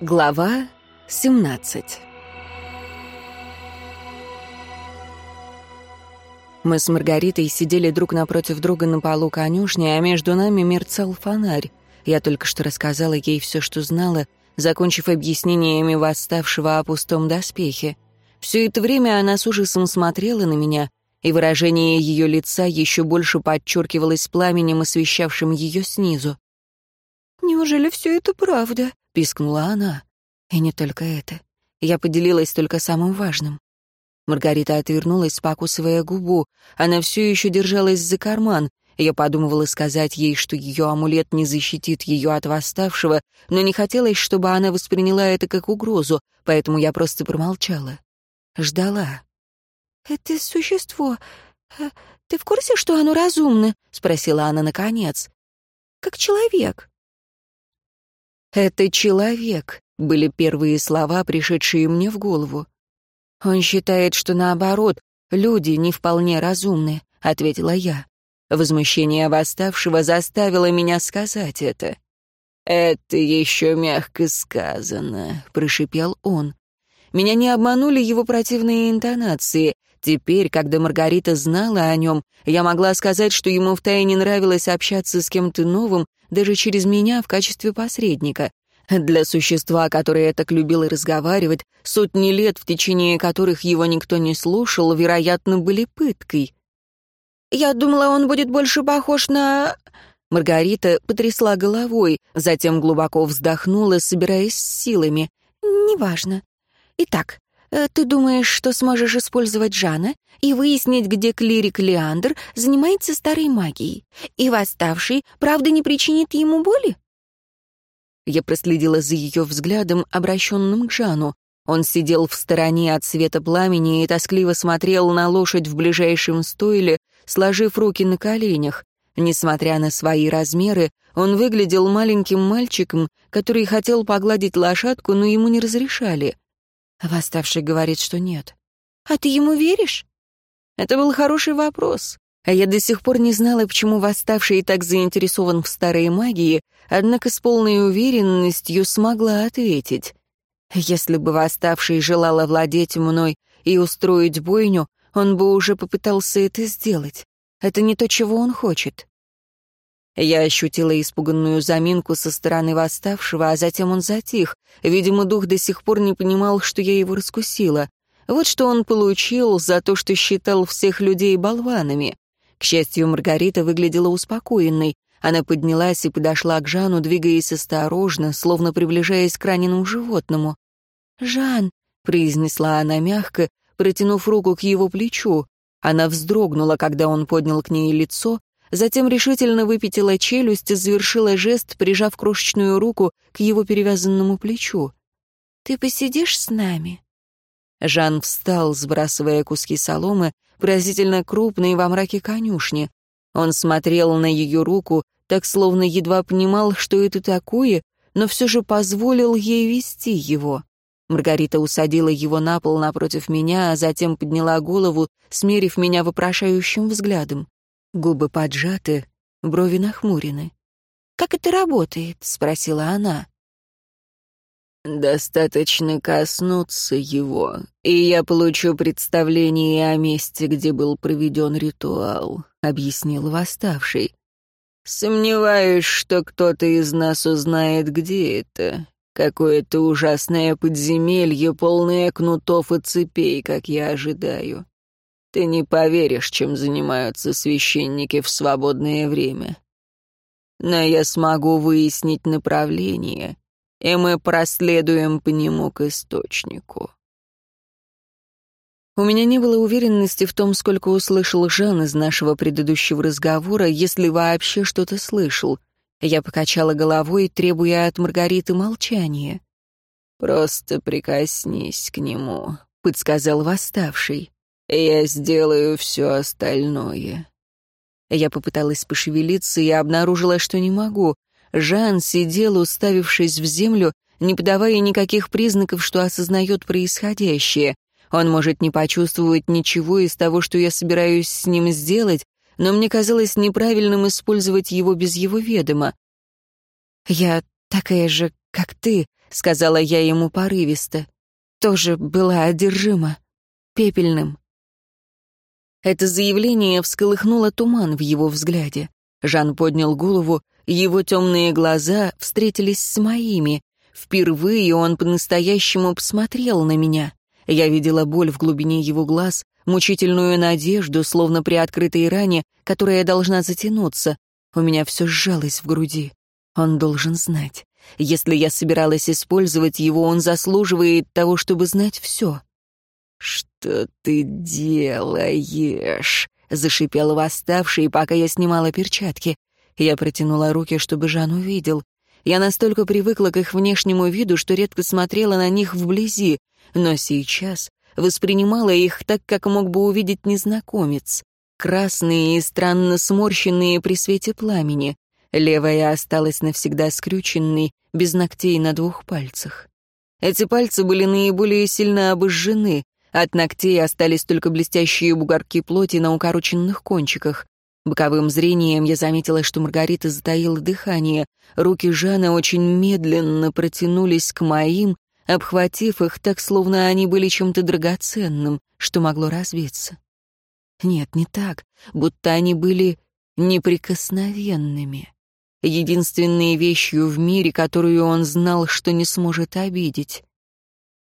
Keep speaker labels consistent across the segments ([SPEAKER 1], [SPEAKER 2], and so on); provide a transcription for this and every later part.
[SPEAKER 1] Глава 17 Мы с Маргаритой сидели друг напротив друга на полу конюшни, а между нами мерцал фонарь. Я только что рассказала ей все, что знала, закончив объяснениями восставшего о пустом доспехе. Все это время она с ужасом смотрела на меня, и выражение ее лица еще больше подчеркивалось пламенем, освещавшим ее снизу.
[SPEAKER 2] «Неужели все это правда?»
[SPEAKER 1] — пискнула она. И не только это. Я поделилась только самым важным. Маргарита отвернулась, покусывая губу. Она все еще держалась за карман. Я подумывала сказать ей, что ее амулет не защитит ее от восставшего, но не хотелось, чтобы она восприняла это как угрозу, поэтому я просто промолчала. Ждала.
[SPEAKER 2] «Это существо... Э, ты в курсе, что оно разумно?» — спросила она наконец. «Как человек».
[SPEAKER 1] «Это человек», — были первые слова, пришедшие мне в голову. «Он считает, что наоборот, люди не вполне разумны», — ответила я. Возмущение восставшего заставило меня сказать это. «Это еще мягко сказано», — прошипел он. Меня не обманули его противные интонации. Теперь, когда Маргарита знала о нем, я могла сказать, что ему втайне нравилось общаться с кем-то новым, даже через меня в качестве посредника. Для существа, которое так любило разговаривать, сотни лет, в течение которых его никто не слушал, вероятно, были пыткой.
[SPEAKER 2] «Я думала, он будет больше похож на...»
[SPEAKER 1] Маргарита потрясла головой, затем глубоко вздохнула, собираясь с силами.
[SPEAKER 2] «Неважно. Итак, э, ты думаешь, что сможешь использовать Жана и выяснить, где клирик Леандр занимается старой магией, и восставший, правда, не причинит ему боли?
[SPEAKER 1] Я проследила за ее взглядом, обращенным к Жану. Он сидел в стороне от света пламени и тоскливо смотрел на лошадь в ближайшем стойле, сложив руки на коленях. Несмотря на свои размеры, он выглядел маленьким мальчиком, который хотел погладить лошадку, но ему не разрешали. Восставший говорит, что нет.
[SPEAKER 2] «А ты ему веришь?»
[SPEAKER 1] Это был хороший вопрос. А я до сих пор не знала, почему восставший так заинтересован в старой магии, однако с полной уверенностью смогла ответить. Если бы восставший желал овладеть мной и устроить бойню, он бы уже попытался это сделать. Это не то, чего он хочет. Я ощутила испуганную заминку со стороны восставшего, а затем он затих. Видимо, дух до сих пор не понимал, что я его раскусила. Вот что он получил за то, что считал всех людей болванами. К счастью, Маргарита выглядела успокоенной. Она поднялась и подошла к Жану, двигаясь осторожно, словно приближаясь к раненому животному.
[SPEAKER 2] «Жан», —
[SPEAKER 1] произнесла она мягко, протянув руку к его плечу. Она вздрогнула, когда он поднял к ней лицо, затем решительно выпятила челюсть и завершила жест, прижав крошечную руку к его перевязанному плечу.
[SPEAKER 2] «Ты посидишь с нами?»
[SPEAKER 1] Жан встал, сбрасывая куски соломы, поразительно крупные во мраке конюшни. Он смотрел на ее руку, так словно едва понимал, что это такое, но все же позволил ей вести его. Маргарита усадила его на пол напротив меня, а затем подняла голову, смерив меня вопрошающим взглядом. Губы поджаты, брови нахмурены.
[SPEAKER 2] «Как это работает?» — спросила она.
[SPEAKER 1] «Достаточно коснуться его, и я получу представление о месте, где был проведен ритуал», — объяснил восставший. «Сомневаюсь, что кто-то из нас узнает, где это. Какое-то ужасное подземелье, полное кнутов и цепей, как я ожидаю. Ты не поверишь, чем занимаются священники в свободное время. Но я смогу выяснить направление, и мы проследуем по нему к источнику. У меня не было уверенности в том, сколько услышал Жан из нашего предыдущего разговора, если вообще что-то слышал. Я покачала головой, требуя от Маргариты молчания. «Просто прикоснись к нему», — подсказал восставший. Я сделаю все остальное». Я попыталась пошевелиться и обнаружила, что не могу. Жан сидел, уставившись в землю, не подавая никаких признаков, что осознает происходящее. Он может не почувствовать ничего из того, что я собираюсь с ним сделать, но мне казалось неправильным использовать его без его ведома. «Я такая же, как ты», — сказала я ему порывисто. «Тоже была одержима. Пепельным». Это заявление всколыхнуло туман в его взгляде. Жан поднял голову, его темные глаза встретились с моими. Впервые он по-настоящему посмотрел на меня. Я видела боль в глубине его глаз, мучительную надежду, словно при открытой ране, которая должна затянуться. У меня все сжалось в груди. Он должен знать. Если я собиралась использовать его, он заслуживает того, чтобы знать все. «Что ты делаешь?» — зашипел восставший, пока я снимала перчатки. Я протянула руки, чтобы Жан увидел. Я настолько привыкла к их внешнему виду, что редко смотрела на них вблизи, но сейчас воспринимала их так, как мог бы увидеть незнакомец. Красные и странно сморщенные при свете пламени. Левая осталась навсегда скрюченной, без ногтей на двух пальцах. Эти пальцы были наиболее сильно обожжены, от ногтей остались только блестящие бугорки плоти на укороченных кончиках. Боковым зрением я заметила, что Маргарита затаила дыхание. Руки Жана очень медленно протянулись к моим, обхватив их так, словно они были чем-то драгоценным, что могло разбиться. Нет, не так, будто они были неприкосновенными. Единственной вещью в мире, которую он знал, что не сможет обидеть.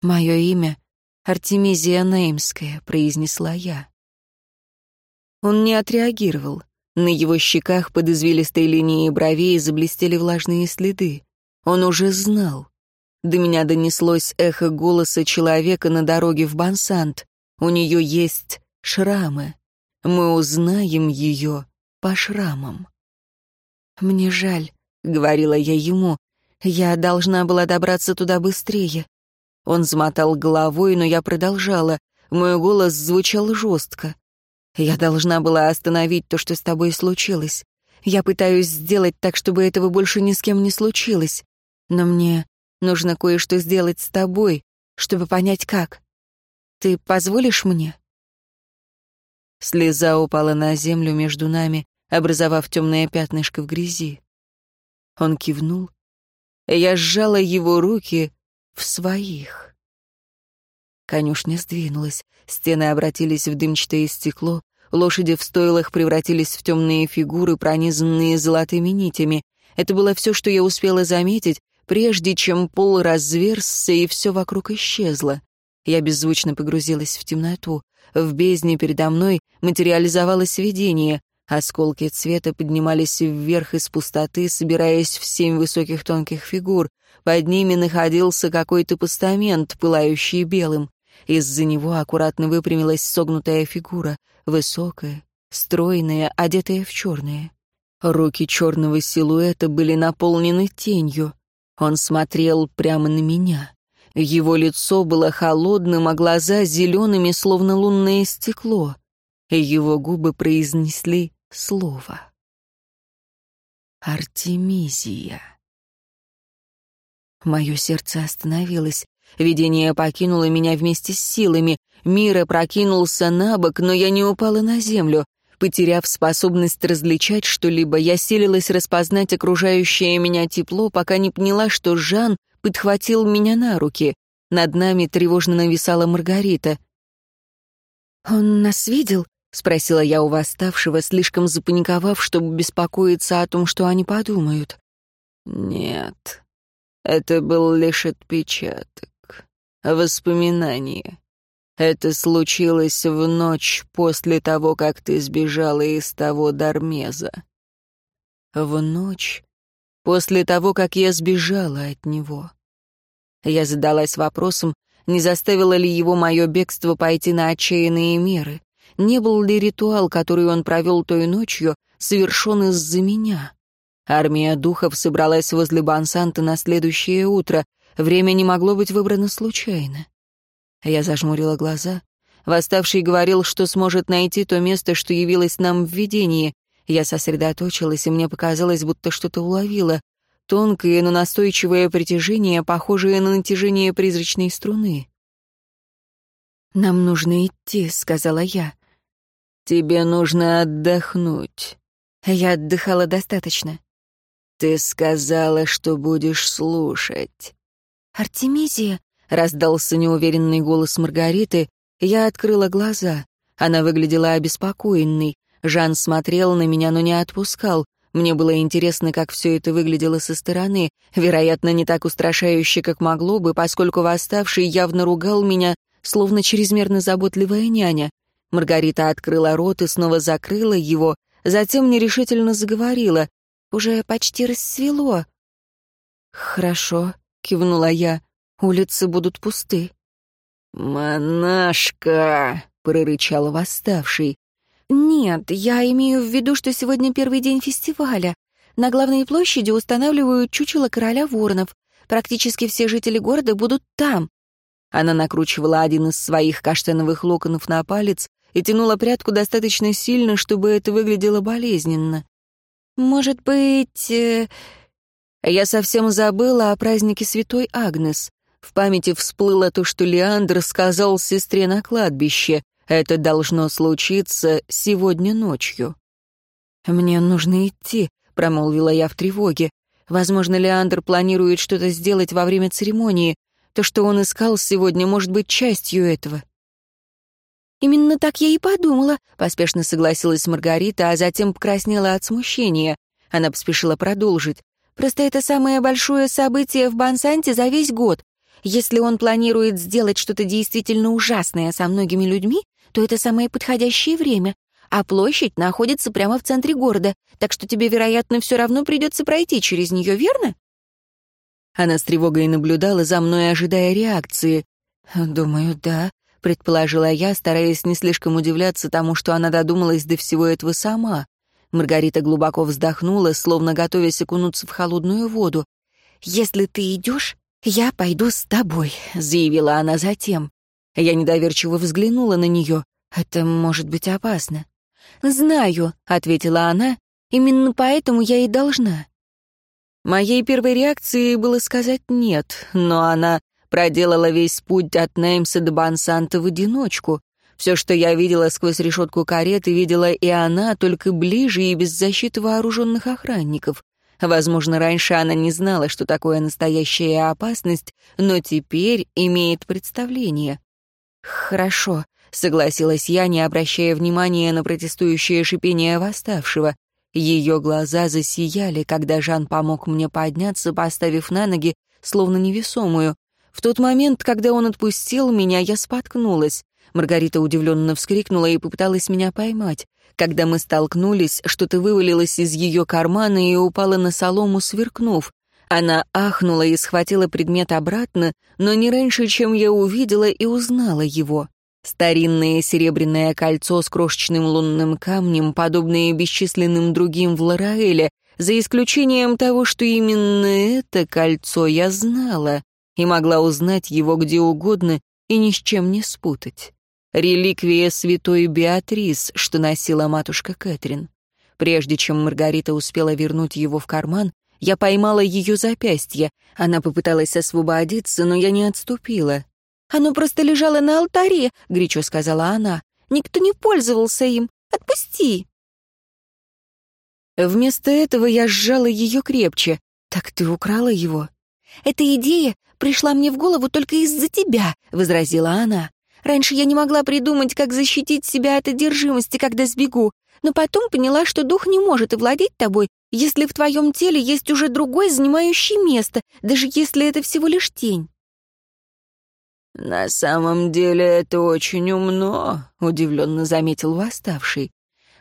[SPEAKER 1] «Мое имя — Артемизия Неймская», — произнесла я. Он не отреагировал. На его щеках под извилистой линией бровей заблестели влажные следы. Он уже знал. До меня донеслось эхо голоса человека на дороге в Бансант. У нее есть шрамы. Мы узнаем ее по шрамам. «Мне жаль», — говорила я ему. «Я должна была добраться туда быстрее». Он замотал головой, но я продолжала. Мой голос звучал жестко. «Я должна была остановить то, что с тобой случилось. Я пытаюсь сделать так, чтобы этого больше ни с кем не случилось. Но мне Нужно кое-что сделать с тобой, чтобы понять, как. Ты позволишь мне?» Слеза упала на землю между нами, образовав темное пятнышко в грязи. Он кивнул. Я сжала его руки в своих. Конюшня сдвинулась, стены обратились в дымчатое стекло, лошади в стойлах превратились в темные фигуры, пронизанные золотыми нитями. Это было все, что я успела заметить, прежде чем пол разверзся и все вокруг исчезло. Я беззвучно погрузилась в темноту. В бездне передо мной материализовалось видение. Осколки цвета поднимались вверх из пустоты, собираясь в семь высоких тонких фигур. Под ними находился какой-то постамент, пылающий белым. Из-за него аккуратно выпрямилась согнутая фигура, высокая, стройная, одетая в черное. Руки черного силуэта были наполнены тенью. Он смотрел прямо на меня. Его лицо было холодным, а глаза зелеными, словно лунное стекло. Его губы произнесли слово. Артемизия. Мое сердце остановилось. Видение покинуло меня вместе с силами. Мир опрокинулся на бок, но я не упала на землю. Потеряв способность различать что-либо, я силилась распознать окружающее меня тепло, пока не поняла, что Жан подхватил меня на руки. Над нами тревожно нависала Маргарита. «Он нас видел?» — спросила я у восставшего, слишком запаниковав, чтобы беспокоиться о том, что они подумают. «Нет, это был лишь отпечаток, воспоминание. Это случилось в ночь после того, как ты сбежала из того Дармеза. В ночь после того, как я сбежала от него. Я задалась вопросом, не заставило ли его мое бегство пойти на отчаянные меры, не был ли ритуал, который он провел той ночью, совершен из-за меня. Армия духов собралась возле Бансанта на следующее утро, время не могло быть выбрано случайно. Я зажмурила глаза. Восставший говорил, что сможет найти то место, что явилось нам в видении. Я сосредоточилась, и мне показалось, будто что-то уловила. Тонкое, но настойчивое притяжение, похожее на натяжение призрачной струны. «Нам нужно идти», — сказала я. «Тебе нужно отдохнуть». Я отдыхала достаточно. «Ты сказала, что будешь слушать.
[SPEAKER 2] «Артемизия?»
[SPEAKER 1] — раздался неуверенный голос Маргариты. Я открыла глаза. Она выглядела обеспокоенной. Жан смотрел на меня, но не отпускал. Мне было интересно, как все это выглядело со стороны. Вероятно, не так устрашающе, как могло бы, поскольку восставший явно ругал меня, словно чрезмерно заботливая няня. Маргарита открыла рот и снова закрыла его, затем нерешительно заговорила. «Уже почти рассвело». «Хорошо», — кивнула я, — «улицы будут пусты».
[SPEAKER 3] «Монашка!» — прорычал восставший.
[SPEAKER 2] «Нет, я имею в виду, что сегодня первый день фестиваля. На главной площади устанавливают чучело короля воронов. Практически все жители города будут там».
[SPEAKER 1] Она накручивала один из своих каштановых локонов на палец и тянула прядку достаточно сильно, чтобы это выглядело болезненно.
[SPEAKER 2] «Может быть...» э...
[SPEAKER 1] Я совсем забыла о празднике Святой Агнес. В памяти всплыло то, что Леандр сказал сестре на кладбище. Это должно случиться сегодня ночью. «Мне нужно идти», — промолвила я в тревоге. «Возможно, Леандр планирует что-то сделать во время церемонии. То, что он искал сегодня, может быть частью этого».
[SPEAKER 2] «Именно так я и подумала», — поспешно согласилась Маргарита, а затем покраснела от смущения. Она поспешила продолжить. «Просто это самое большое событие в Бансанте за весь год. Если он планирует сделать что-то действительно ужасное со многими людьми, то это самое подходящее время. А площадь находится прямо в центре города, так что тебе, вероятно, все равно придется пройти через нее, верно?»
[SPEAKER 1] Она с тревогой наблюдала за мной, ожидая реакции. «Думаю, да», — предположила я, стараясь не слишком удивляться тому, что она додумалась до всего этого сама. Маргарита глубоко вздохнула, словно готовясь окунуться в холодную воду.
[SPEAKER 2] «Если ты идешь, я пойду с тобой», — заявила она затем.
[SPEAKER 1] Я недоверчиво взглянула на нее. «Это может быть опасно».
[SPEAKER 2] «Знаю», — ответила она, — «именно поэтому я и должна».
[SPEAKER 1] Моей первой реакцией было сказать «нет», но она проделала весь путь от Неймса до Бансанта в одиночку. Все, что я видела сквозь решетку кареты, видела и она, только ближе и без защиты вооруженных охранников. Возможно, раньше она не знала, что такое настоящая опасность, но теперь имеет представление. «Хорошо», — согласилась я, не обращая внимания на протестующее шипение восставшего. Ее глаза засияли, когда Жан помог мне подняться, поставив на ноги, словно невесомую. В тот момент, когда он отпустил меня, я споткнулась. Маргарита удивленно вскрикнула и попыталась меня поймать. Когда мы столкнулись, что-то вывалилось из ее кармана и упало на солому, сверкнув. Она ахнула и схватила предмет обратно, но не раньше, чем я увидела и узнала его. Старинное серебряное кольцо с крошечным лунным камнем, подобное бесчисленным другим в Лараэле, за исключением того, что именно это кольцо я знала и могла узнать его где угодно и ни с чем не спутать. Реликвия святой Беатрис, что носила матушка Кэтрин. Прежде чем Маргарита успела вернуть его в карман, я поймала ее запястье. Она попыталась освободиться, но я не отступила.
[SPEAKER 2] «Оно просто лежало на алтаре», — горячо сказала она. «Никто не пользовался им. Отпусти!»
[SPEAKER 1] Вместо этого я сжала ее крепче. «Так ты украла его?»
[SPEAKER 2] «Эта идея пришла мне в голову только из-за тебя», — возразила она. «Раньше я не могла придумать, как защитить себя от одержимости, когда сбегу, но потом поняла, что дух не может овладеть тобой, если в твоем теле есть уже другой, занимающий место, даже если это всего лишь тень?»
[SPEAKER 3] «На самом деле это очень умно», — удивленно заметил восставший.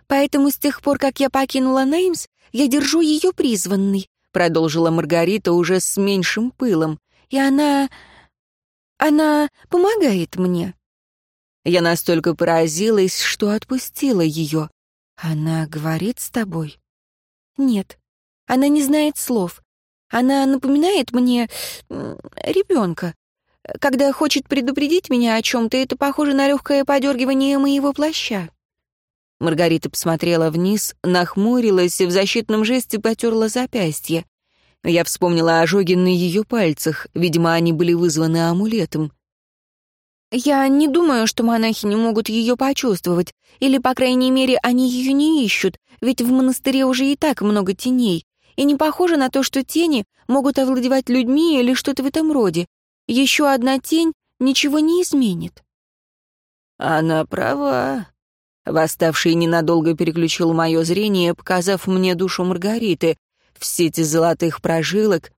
[SPEAKER 2] «Поэтому с тех пор, как я покинула Неймс, я держу ее призванной», — продолжила Маргарита уже с меньшим пылом. «И она... она помогает мне».
[SPEAKER 1] Я настолько поразилась, что отпустила ее.
[SPEAKER 2] «Она говорит с тобой?» «Нет, она не знает слов. Она напоминает мне ребенка. Когда хочет предупредить меня о чем-то, это похоже на легкое подергивание моего плаща».
[SPEAKER 1] Маргарита посмотрела вниз, нахмурилась и в защитном жесте потерла запястье. Я вспомнила ожоги на ее пальцах, видимо, они были вызваны амулетом.
[SPEAKER 2] «Я не думаю, что монахи не могут ее почувствовать, или, по крайней мере, они ее не ищут, ведь в монастыре уже и так много теней, и не похоже на то, что тени могут овладевать людьми или что-то в этом роде. Еще одна тень ничего не изменит».
[SPEAKER 3] «Она права». Восставший ненадолго переключил мое зрение, показав мне душу Маргариты. В сети золотых прожилок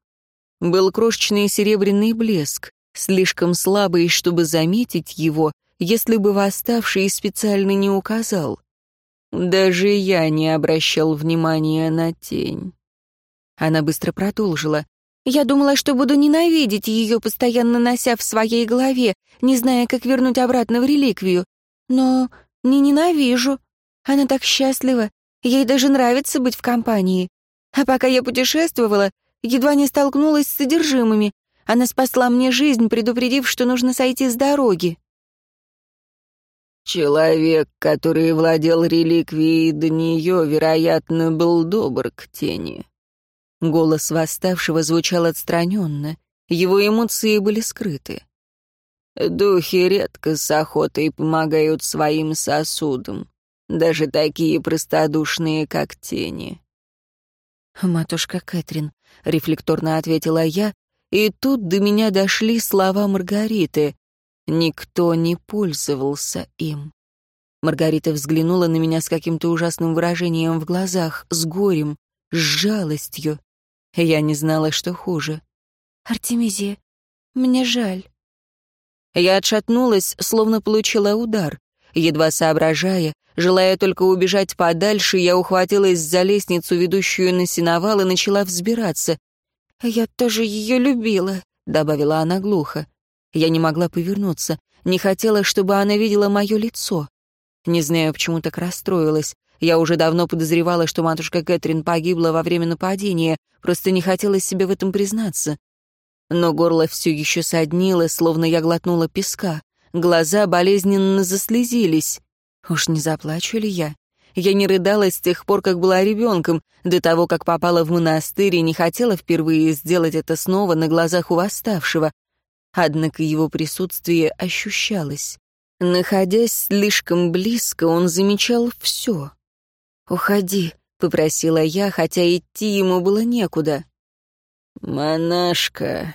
[SPEAKER 3] был крошечный серебряный блеск, слишком слабый, чтобы заметить его, если бы восставший специально не указал. Даже я не обращал внимания на тень. Она быстро продолжила.
[SPEAKER 2] «Я думала, что буду ненавидеть ее, постоянно нося в своей голове, не зная, как вернуть обратно в реликвию. Но не ненавижу. Она так счастлива. Ей даже нравится быть в компании. А пока я путешествовала, едва не столкнулась с содержимыми. Она спасла мне жизнь, предупредив, что нужно сойти с дороги.
[SPEAKER 3] Человек, который владел реликвией до нее, вероятно, был добр к тени. Голос восставшего звучал отстраненно, его эмоции были скрыты. Духи редко с охотой помогают своим сосудам, даже такие простодушные, как тени.
[SPEAKER 1] «Матушка Кэтрин», — рефлекторно ответила я, и тут до меня дошли слова Маргариты. Никто не пользовался им. Маргарита взглянула на меня с каким-то ужасным выражением в глазах, с горем, с жалостью. Я не знала, что хуже.
[SPEAKER 2] «Артемизия, мне жаль».
[SPEAKER 1] Я отшатнулась, словно получила удар. Едва соображая, желая только убежать подальше, я ухватилась за лестницу, ведущую на сеновал, и начала взбираться.
[SPEAKER 2] «Я тоже ее любила», — добавила она глухо.
[SPEAKER 1] Я не могла повернуться, не хотела, чтобы она видела мое лицо. Не знаю, почему так расстроилась. Я уже давно подозревала, что матушка Кэтрин погибла во время нападения, просто не хотела себе в этом признаться. Но горло все еще соднило, словно я глотнула песка. Глаза болезненно заслезились. Уж не заплачу ли я? Я не рыдала с тех пор, как была ребенком, до того, как попала в монастырь и не хотела впервые сделать это снова на глазах у восставшего. Однако его присутствие ощущалось. Находясь слишком близко, он замечал все. «Уходи», — попросила я, хотя идти ему было некуда. «Монашка».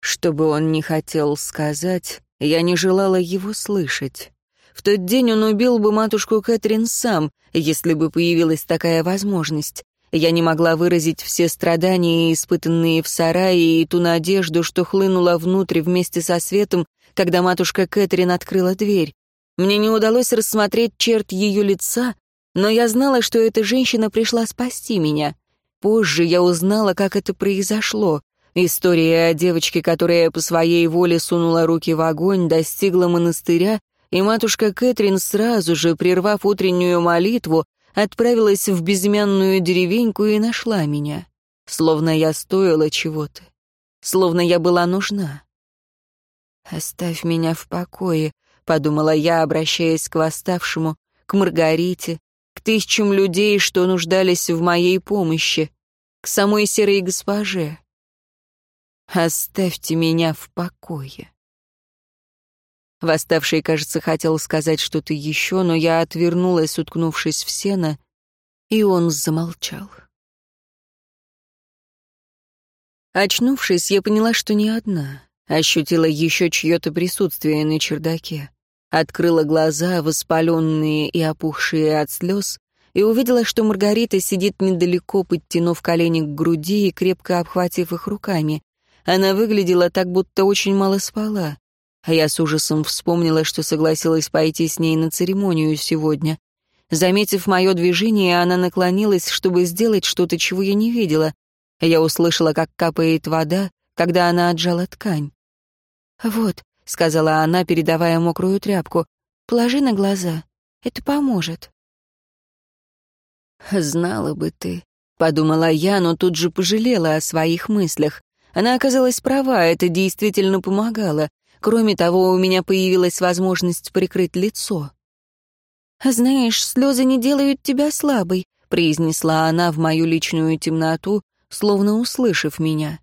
[SPEAKER 1] Что бы он ни хотел сказать, я не желала его слышать. В тот день он убил бы матушку Кэтрин сам, если бы появилась такая возможность. Я не могла выразить все страдания, испытанные в сарае, и ту надежду, что хлынула внутрь вместе со светом, когда матушка Кэтрин открыла дверь. Мне не удалось рассмотреть черт ее лица, но я знала, что эта женщина пришла спасти меня. Позже я узнала, как это произошло. История о девочке, которая по своей воле сунула руки в огонь, достигла монастыря, и матушка Кэтрин сразу же, прервав утреннюю молитву, отправилась в безымянную деревеньку и нашла меня. Словно я стоила чего-то. Словно я была нужна. «Оставь меня в покое», — подумала я, обращаясь к восставшему, к Маргарите, к тысячам людей, что нуждались в моей помощи, к самой серой госпоже. «Оставьте меня в покое». Восставший, кажется, хотел сказать что-то еще, но я отвернулась, уткнувшись в сено, и он замолчал. Очнувшись, я поняла, что не одна. Ощутила еще чье-то присутствие на чердаке. Открыла глаза, воспаленные и опухшие от слез, и увидела, что Маргарита сидит недалеко, подтянув колени к груди и крепко обхватив их руками. Она выглядела так, будто очень мало спала. А я с ужасом вспомнила, что согласилась пойти с ней на церемонию сегодня. Заметив мое движение, она наклонилась, чтобы сделать что-то, чего я не видела. Я услышала, как капает вода, когда она отжала ткань. «Вот», — сказала она, передавая мокрую тряпку, — «положи на глаза. Это поможет». «Знала бы ты», — подумала я, но тут же пожалела о своих мыслях. Она оказалась права, это действительно помогало. Кроме того, у меня появилась возможность прикрыть лицо. «Знаешь, слезы не делают тебя слабой», — произнесла она в мою личную темноту, словно услышав меня.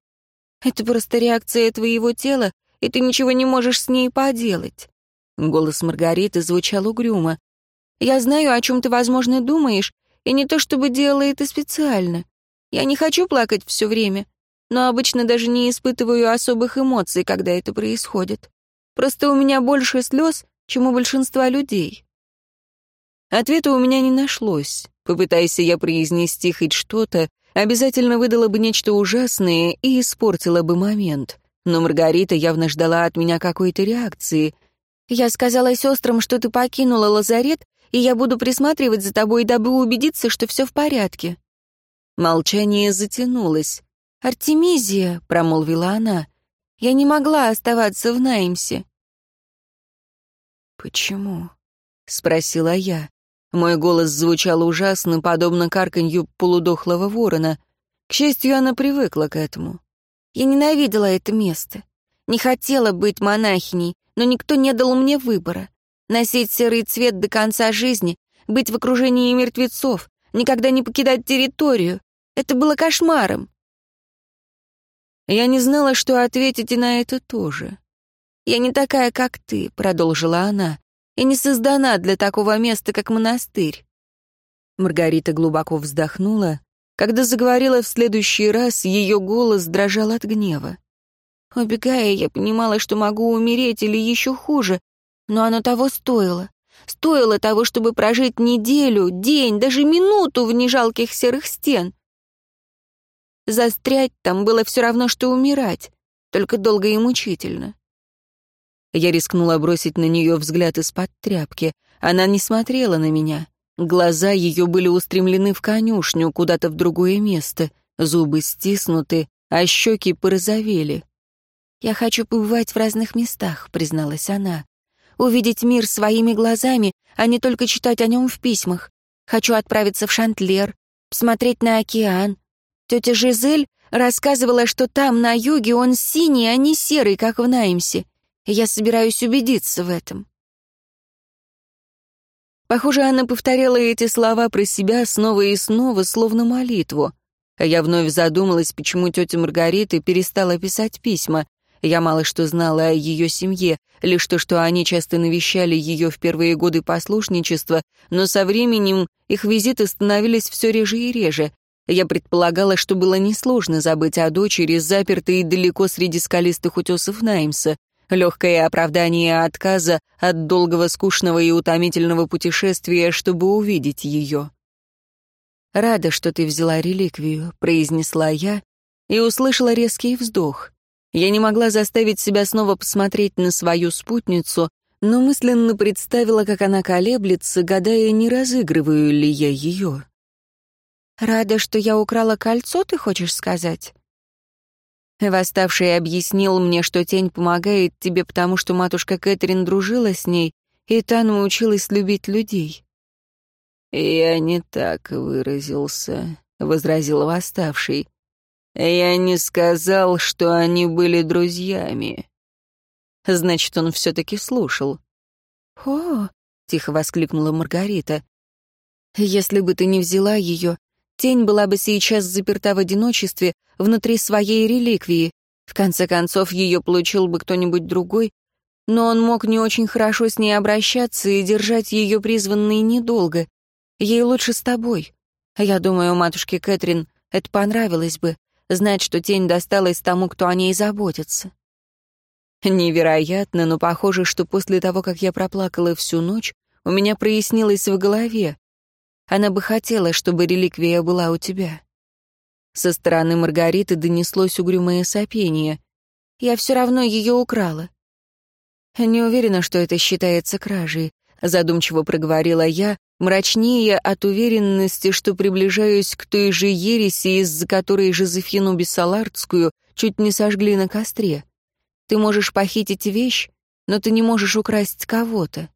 [SPEAKER 1] «Это просто реакция твоего тела, и ты ничего не можешь с ней поделать». Голос Маргариты звучал угрюмо. «Я знаю, о чем ты, возможно, думаешь, и не то чтобы делала это специально. Я не хочу плакать все время, но обычно даже не испытываю особых эмоций, когда это происходит. Просто у меня больше слез, чем у большинства людей. Ответа у меня не нашлось. Попытайся я произнести хоть что-то, обязательно выдала бы нечто ужасное и испортила бы момент. Но Маргарита явно ждала от меня какой-то реакции. «Я сказала сестрам, что ты покинула лазарет, и я буду присматривать за тобой, дабы убедиться, что все в порядке». Молчание затянулось. «Артемизия», — промолвила она, — «я не могла оставаться в Наймсе».
[SPEAKER 3] «Почему?» — спросила я. Мой голос звучал ужасно, подобно карканью полудохлого ворона. К счастью, она привыкла к этому.
[SPEAKER 1] Я ненавидела это место. Не хотела быть монахиней, но никто не дал мне выбора. Носить серый цвет до конца жизни, быть в окружении мертвецов, никогда не покидать территорию. Это было кошмаром.
[SPEAKER 3] Я не знала, что ответить и на это тоже.
[SPEAKER 1] «Я не такая, как ты», — продолжила она, «и не создана для такого места, как монастырь».
[SPEAKER 3] Маргарита глубоко вздохнула. Когда заговорила в следующий раз, ее голос дрожал от гнева.
[SPEAKER 1] Убегая, я понимала, что могу умереть или еще хуже, но оно того стоило. Стоило того, чтобы прожить неделю, день, даже минуту в нежалких серых стен. Застрять там было все равно, что умирать, только долго и мучительно.
[SPEAKER 3] Я рискнула бросить на нее взгляд из-под тряпки. Она не смотрела на меня. Глаза ее были устремлены в конюшню, куда-то в другое место. Зубы стиснуты, а щеки порозовели.
[SPEAKER 1] «Я хочу побывать в разных местах», — призналась она. «Увидеть мир своими глазами, а не только читать о нем в письмах. Хочу отправиться в Шантлер, посмотреть на океан, Тетя Жизель рассказывала, что там, на юге, он синий, а не серый, как в Наймсе. я собираюсь убедиться в этом.
[SPEAKER 3] Похоже, она повторяла эти слова про себя снова и снова, словно молитву. Я вновь задумалась, почему тетя Маргарита перестала писать письма. Я мало что знала о ее семье, лишь то, что они часто навещали ее в первые годы послушничества, но со временем их визиты становились все реже и реже. Я предполагала, что было несложно забыть о дочери, запертой далеко среди скалистых утесов Наймса. Легкое оправдание отказа от долгого, скучного и утомительного путешествия, чтобы увидеть ее. «Рада, что ты взяла реликвию», — произнесла я и услышала резкий вздох. Я не могла заставить себя снова посмотреть на свою спутницу, но мысленно представила, как она колеблется, гадая, не разыгрываю ли я ее.
[SPEAKER 1] «Рада, что я украла кольцо, ты хочешь сказать?»
[SPEAKER 3] Восставший объяснил мне, что тень помогает тебе, потому что матушка Кэтрин дружила с ней, и та научилась любить людей. «Я не так выразился», — возразил восставший. «Я не сказал, что они были друзьями». Значит, он все-таки слушал.
[SPEAKER 1] «О!» — тихо воскликнула Маргарита.
[SPEAKER 3] «Если бы ты не взяла ее, Тень была бы сейчас заперта в одиночестве внутри своей реликвии. В конце концов, ее получил бы кто-нибудь другой, но он мог не очень хорошо с ней обращаться и держать ее призванной недолго. Ей лучше с тобой. Я думаю, матушке Кэтрин это понравилось бы, знать, что тень досталась тому, кто о ней заботится. Невероятно, но похоже, что после того, как я проплакала всю ночь, у меня прояснилось в голове. Она бы хотела, чтобы реликвия была у тебя». Со стороны Маргариты донеслось угрюмое сопение. «Я все равно ее украла». «Не уверена, что это считается кражей», — задумчиво проговорила я, мрачнее от уверенности, что приближаюсь к той же ереси, из-за которой Жозефину Бессалардскую чуть не сожгли на костре. Ты можешь похитить вещь, но ты не можешь украсть кого-то.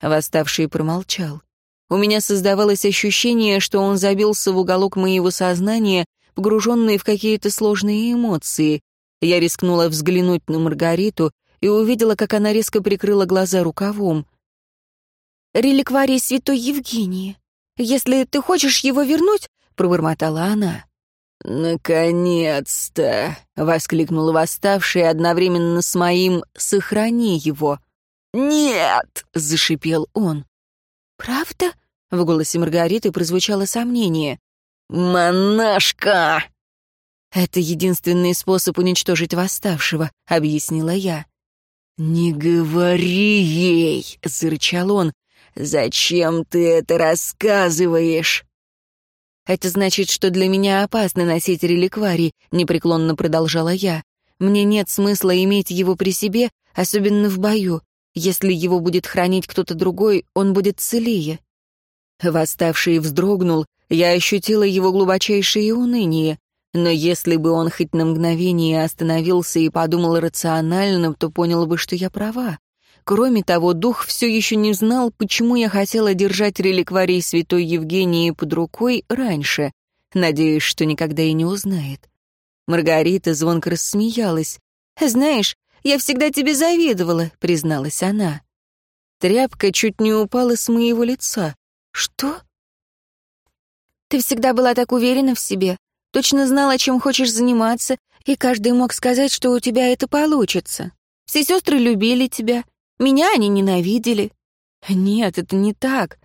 [SPEAKER 3] Восставший промолчал. У меня создавалось ощущение, что он забился в уголок моего сознания, погруженный в какие-то сложные эмоции. Я рискнула взглянуть на Маргариту и увидела, как она резко прикрыла глаза рукавом.
[SPEAKER 1] «Реликварий святой Евгении. Если ты хочешь его вернуть...» — пробормотала она.
[SPEAKER 3] «Наконец-то!» — воскликнул восставший одновременно с моим «сохрани его». «Нет!» — зашипел он.
[SPEAKER 1] «Правда?»
[SPEAKER 3] — в голосе Маргариты прозвучало сомнение.
[SPEAKER 4] «Монашка!»
[SPEAKER 1] «Это единственный способ уничтожить восставшего», — объяснила я.
[SPEAKER 3] «Не говори ей!» — зарычал он. «Зачем ты это рассказываешь?»
[SPEAKER 1] «Это значит, что для меня опасно носить реликварий», — непреклонно продолжала я. «Мне нет смысла иметь его при себе, особенно в бою. Если его будет хранить кто-то другой, он будет целее». Восставший вздрогнул, я ощутила его глубочайшее уныние. Но если бы он хоть на мгновение остановился и подумал рационально, то понял бы, что я права. Кроме того, дух все еще не знал, почему я хотела держать реликварий святой Евгении под рукой раньше. Надеюсь, что никогда и не узнает. Маргарита звонко рассмеялась. «Знаешь, я всегда тебе завидовала», — призналась она. Тряпка чуть не упала с моего лица. «Что?» «Ты всегда была так уверена в себе, точно знала, чем хочешь заниматься, и каждый мог сказать, что у тебя это получится. Все сестры любили тебя, меня они ненавидели. Нет, это не так.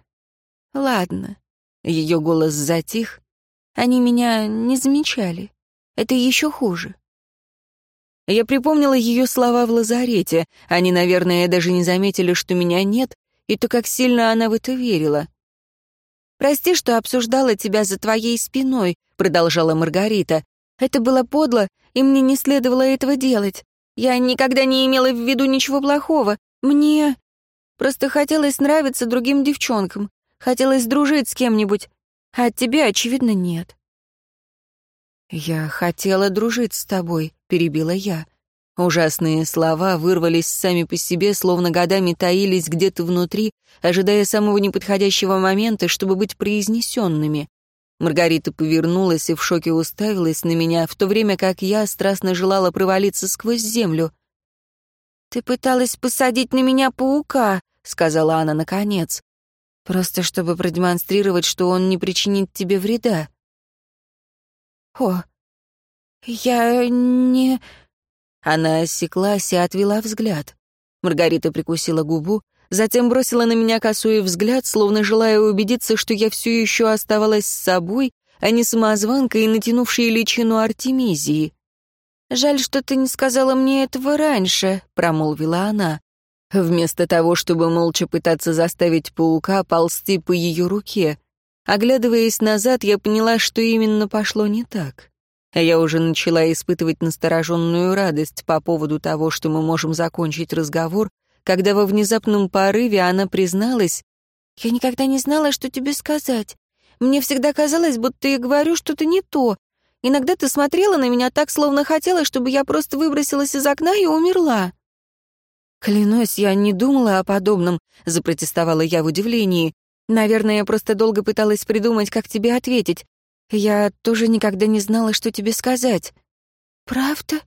[SPEAKER 1] Ладно. Ее голос затих. Они меня не замечали. Это еще хуже. Я припомнила ее слова в лазарете. Они, наверное, даже не заметили, что меня нет, и то, как сильно она в это верила. «Прости, что обсуждала тебя за твоей спиной», — продолжала Маргарита. «Это было подло, и мне не следовало этого делать. Я никогда не имела в виду ничего плохого. Мне просто хотелось нравиться другим девчонкам, хотелось дружить с кем-нибудь, а тебе, очевидно, нет. «Я хотела дружить с тобой», — перебила я. Ужасные слова вырвались сами по себе, словно годами таились где-то внутри, ожидая самого неподходящего момента, чтобы быть произнесенными. Маргарита повернулась и в шоке уставилась на меня, в то время как я страстно желала провалиться сквозь землю. «Ты пыталась посадить на меня паука», — сказала она наконец. «Просто чтобы продемонстрировать, что он не причинит тебе вреда». «О, я не...» Она осеклась и отвела взгляд. Маргарита прикусила губу, затем бросила на меня косой взгляд, словно желая убедиться, что я все еще оставалась с собой, а не самозванкой, натянувшей личину Артемизии. «Жаль, что ты не сказала мне этого раньше», — промолвила она. Вместо того, чтобы молча пытаться заставить паука ползти по ее руке. Оглядываясь назад, я поняла, что именно пошло не так. Я уже начала испытывать настороженную радость по поводу того, что мы можем закончить разговор, когда во внезапном порыве она призналась, «Я никогда не знала, что тебе сказать. Мне всегда казалось, будто я говорю что-то не то, Иногда ты смотрела на меня так, словно хотела, чтобы я просто выбросилась из окна и умерла». «Клянусь, я не думала о подобном», — запротестовала я в удивлении. «Наверное, я просто долго пыталась придумать, как тебе ответить. Я тоже никогда не знала, что тебе сказать». «Правда?»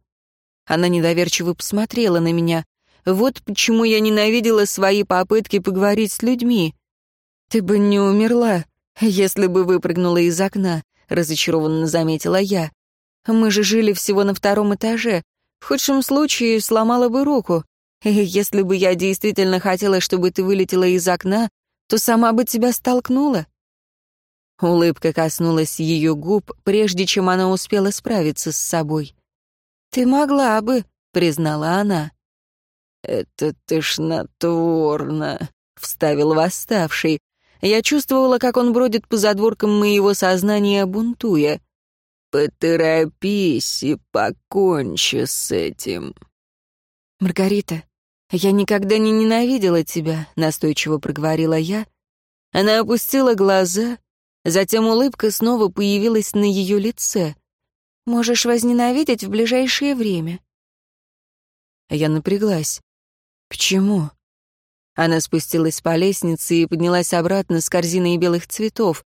[SPEAKER 1] Она недоверчиво посмотрела на меня. «Вот почему я ненавидела свои попытки поговорить с людьми. Ты бы не умерла, если бы выпрыгнула из окна. — разочарованно заметила я. «Мы же жили всего на втором этаже. В худшем случае сломала бы руку. Если бы я действительно хотела, чтобы ты вылетела из окна, то сама бы тебя столкнула». Улыбка коснулась ее губ, прежде чем она успела справиться с собой. «Ты могла бы», — признала она.
[SPEAKER 3] «Это тошнотворно», — вставил восставший. Я чувствовала, как он бродит по задворкам моего сознания, бунтуя. «Поторопись и покончи с этим».
[SPEAKER 1] «Маргарита, я никогда не ненавидела тебя», — настойчиво проговорила я. Она опустила глаза, затем улыбка снова появилась на ее лице. «Можешь возненавидеть в ближайшее время». Я напряглась. «Почему?» Она спустилась по лестнице и поднялась обратно с корзиной белых цветов.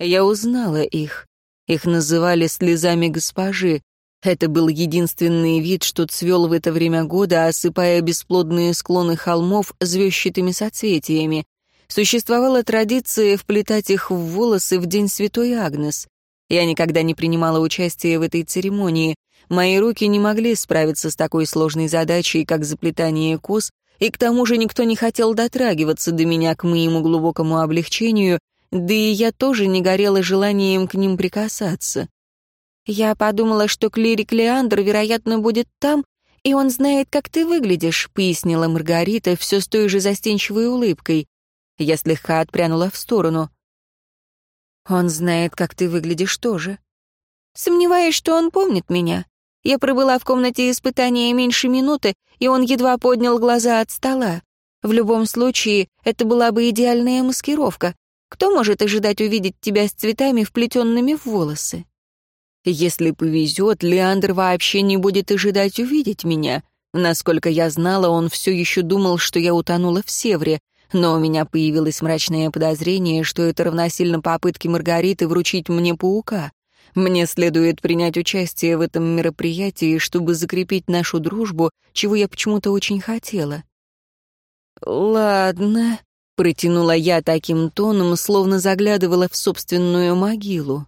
[SPEAKER 1] Я узнала их. Их называли слезами госпожи. Это был единственный вид, что цвел в это время года, осыпая бесплодные склоны холмов звездчатыми соцветиями. Существовала традиция вплетать их в волосы в день Святой Агнес. Я никогда не принимала участия в этой церемонии. Мои руки не могли справиться с такой сложной задачей, как заплетание кос, и к тому же никто не хотел дотрагиваться до меня к моему глубокому облегчению, да и я тоже не горела желанием к ним прикасаться.
[SPEAKER 2] Я подумала, что клирик Леандр, вероятно, будет там, и он знает, как ты выглядишь», — пояснила Маргарита все с той же застенчивой улыбкой. Я слегка отпрянула в сторону. «Он знает, как ты выглядишь тоже». «Сомневаюсь, что он помнит меня. Я пробыла в комнате испытания меньше минуты, и он едва поднял глаза от стола. В любом случае, это была бы идеальная маскировка. Кто может ожидать увидеть тебя с цветами, вплетенными в волосы?» Если повезет, Леандр вообще не будет ожидать увидеть меня. Насколько я знала, он все еще думал, что я утонула в Севре, но у меня появилось мрачное подозрение, что это равносильно попытке Маргариты вручить мне паука. Мне следует принять участие в этом мероприятии, чтобы закрепить нашу дружбу, чего я почему-то очень хотела. «Ладно», — протянула я таким тоном, словно заглядывала в собственную могилу.